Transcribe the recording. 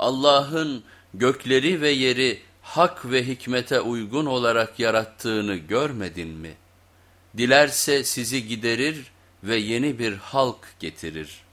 Allah'ın gökleri ve yeri hak ve hikmete uygun olarak yarattığını görmedin mi? Dilerse sizi giderir ve yeni bir halk getirir.''